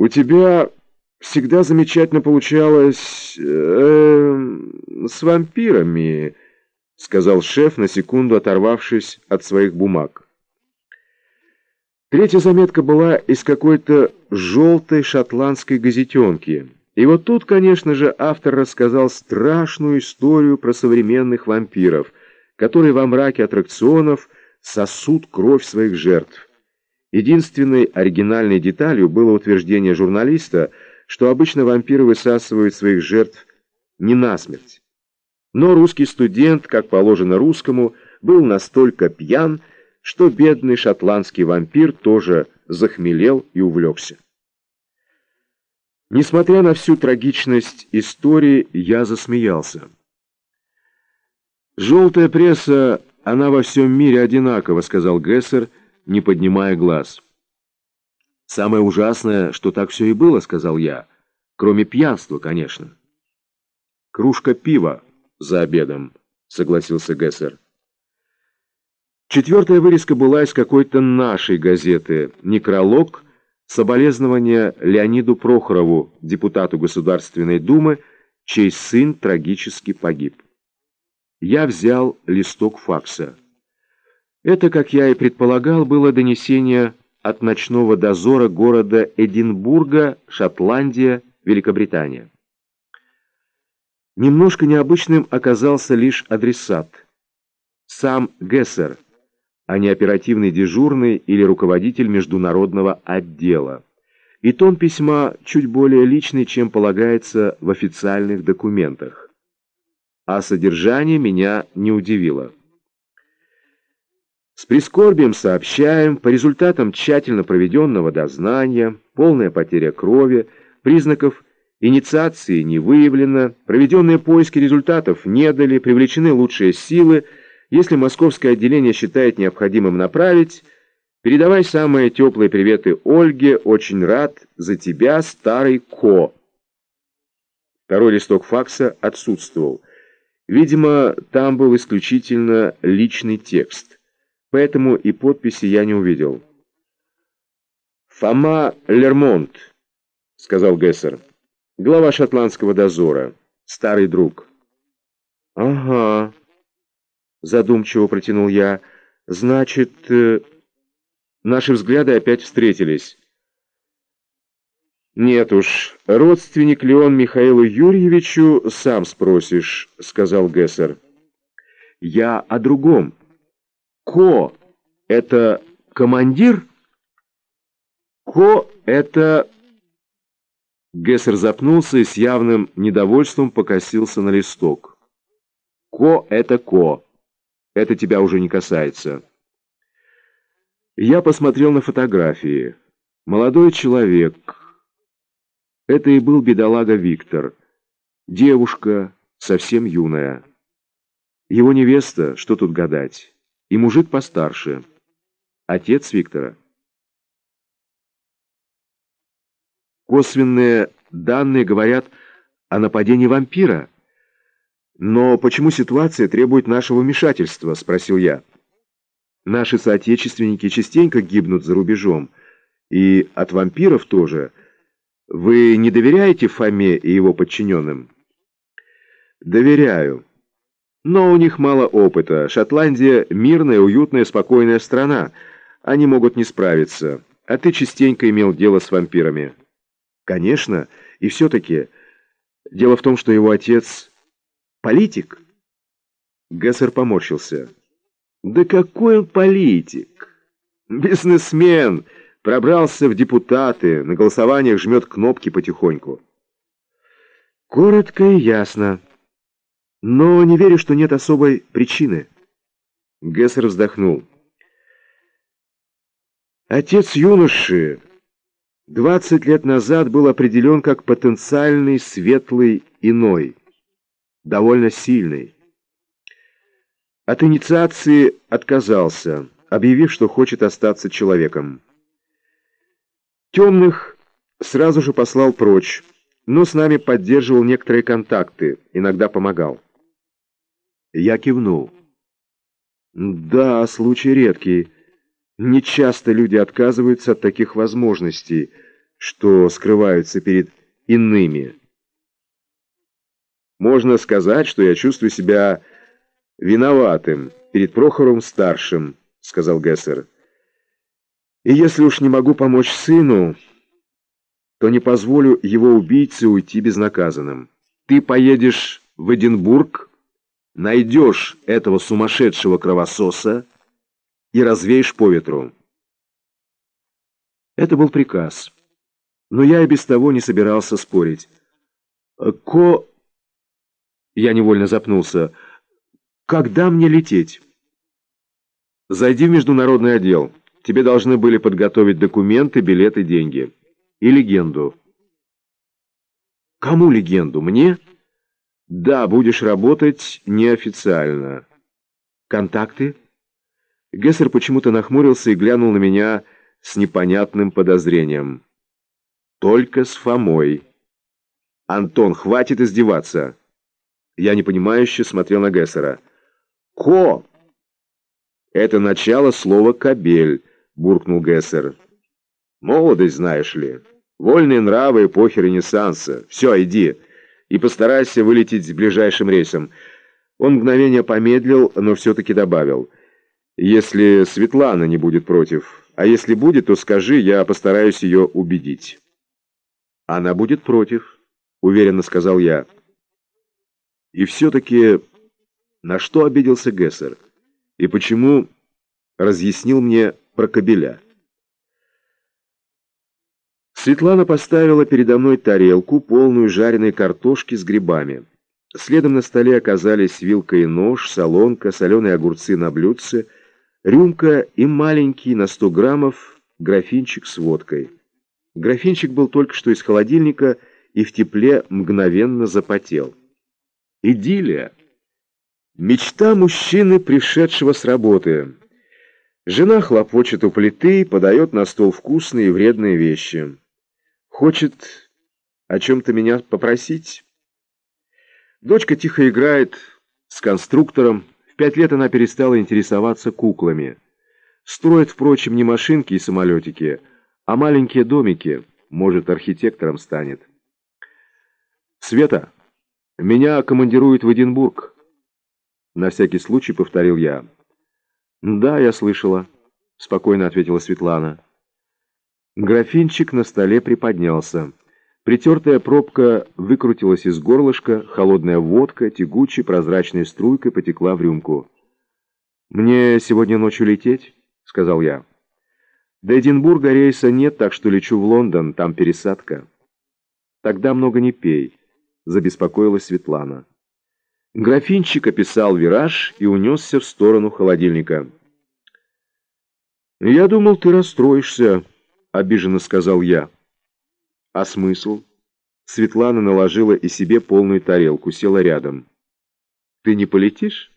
«У тебя всегда замечательно получалось э, с вампирами», — сказал шеф, на секунду оторвавшись от своих бумаг. Третья заметка была из какой-то желтой шотландской газетенки. И вот тут, конечно же, автор рассказал страшную историю про современных вампиров, которые во мраке аттракционов сосут кровь своих жертв. Единственной оригинальной деталью было утверждение журналиста, что обычно вампиры высасывают своих жертв не насмерть. Но русский студент, как положено русскому, был настолько пьян, что бедный шотландский вампир тоже захмелел и увлекся. Несмотря на всю трагичность истории, я засмеялся. «Желтая пресса, она во всем мире одинакова», — сказал Гессер, — не поднимая глаз. «Самое ужасное, что так все и было», — сказал я. «Кроме пьянства, конечно». «Кружка пива за обедом», — согласился Гессер. Четвертая вырезка была из какой-то нашей газеты «Некролог», соболезнования Леониду Прохорову, депутату Государственной Думы, чей сын трагически погиб. Я взял листок факса. Это, как я и предполагал, было донесение от ночного дозора города Эдинбурга, Шотландия, Великобритания. Немножко необычным оказался лишь адресат. Сам Гессер, а не оперативный дежурный или руководитель международного отдела. И тон письма чуть более личный, чем полагается в официальных документах. А содержание меня не удивило. С прискорбием сообщаем, по результатам тщательно проведенного дознания, полная потеря крови, признаков инициации не выявлено, проведенные поиски результатов не дали, привлечены лучшие силы, если московское отделение считает необходимым направить, передавай самые теплые приветы Ольге, очень рад за тебя, старый Ко. Второй листок факса отсутствовал. Видимо, там был исключительно личный текст поэтому и подписи я не увидел. «Фома Лермонт», — сказал Гессер, — «глава шотландского дозора, старый друг». «Ага», — задумчиво протянул я, — «значит, э, наши взгляды опять встретились». «Нет уж, родственник ли он Михаилу Юрьевичу, сам спросишь», — сказал Гессер. «Я о другом». Ко — это командир? Ко — это... Гессер запнулся и с явным недовольством покосился на листок. Ко — это Ко. Это тебя уже не касается. Я посмотрел на фотографии. Молодой человек. Это и был бедолага Виктор. Девушка, совсем юная. Его невеста, что тут гадать и мужик постарше, отец Виктора. Косвенные данные говорят о нападении вампира. Но почему ситуация требует нашего вмешательства, спросил я. Наши соотечественники частенько гибнут за рубежом, и от вампиров тоже. Вы не доверяете Фоме и его подчиненным? Доверяю. Но у них мало опыта. Шотландия — мирная, уютная, спокойная страна. Они могут не справиться. А ты частенько имел дело с вампирами. Конечно. И все-таки... Дело в том, что его отец — политик. Гессер поморщился. Да какой он политик? Бизнесмен. Пробрался в депутаты. На голосованиях жмет кнопки потихоньку. Коротко и ясно. Но не верю, что нет особой причины. Гессер вздохнул. Отец юноши 20 лет назад был определен как потенциальный светлый иной, довольно сильный. От инициации отказался, объявив, что хочет остаться человеком. Темных сразу же послал прочь, но с нами поддерживал некоторые контакты, иногда помогал. Я кивнул. Да, случай редкий. Нечасто люди отказываются от таких возможностей. что скрываются перед иными. Можно сказать, что я чувствую себя виноватым перед Прохором-старшим, сказал Гессер. И если уж не могу помочь сыну, то не позволю его убийце уйти безнаказанным. Ты поедешь в Эдинбург, найдешь этого сумасшедшего кровососа и развеешь по ветру. Это был приказ, но я и без того не собирался спорить. Ко... Я невольно запнулся. Когда мне лететь? Зайди в международный отдел. Тебе должны были подготовить документы, билеты, деньги. И легенду. Кому легенду? Мне? Да, будешь работать неофициально. Контакты? Гессер почему-то нахмурился и глянул на меня с непонятным подозрением. Только с Фомой. Антон, хватит издеваться. Я непонимающе смотрел на Гессера. Ко! Это начало слова «кобель», буркнул Гессер. Молодость, знаешь ли. Вольные нравы эпохи Ренессанса. Все, иди. И постарайся вылететь с ближайшим рейсом. Он мгновение помедлил, но все-таки добавил. Если Светлана не будет против. А если будет, то скажи, я постараюсь ее убедить. Она будет против, уверенно сказал я. И все-таки на что обиделся Гессер? И почему разъяснил мне про кабеля? Светлана поставила передо мной тарелку, полную жареной картошки с грибами. Следом на столе оказались вилка и нож, солонка, соленые огурцы на блюдце, рюмка и маленький на 100 граммов графинчик с водкой. Графинчик был только что из холодильника и в тепле мгновенно запотел. Идиллия. Мечта мужчины, пришедшего с работы. Жена хлопочет у плиты, подает на стол вкусные и вредные вещи. Хочет о чем-то меня попросить? Дочка тихо играет с конструктором. В пять лет она перестала интересоваться куклами. Строит, впрочем, не машинки и самолетики, а маленькие домики. Может, архитектором станет. Света, меня командируют в Эдинбург. На всякий случай повторил я. Да, я слышала, спокойно ответила Светлана. Графинчик на столе приподнялся. Притертая пробка выкрутилась из горлышка, холодная водка, тягучей прозрачной струйкой потекла в рюмку. «Мне сегодня ночью лететь?» — сказал я. «До Эдинбурга рейса нет, так что лечу в Лондон, там пересадка». «Тогда много не пей», — забеспокоилась Светлана. Графинчик описал вираж и унесся в сторону холодильника. «Я думал, ты расстроишься», — обиженно сказал я. «А смысл?» Светлана наложила и себе полную тарелку, села рядом. «Ты не полетишь?»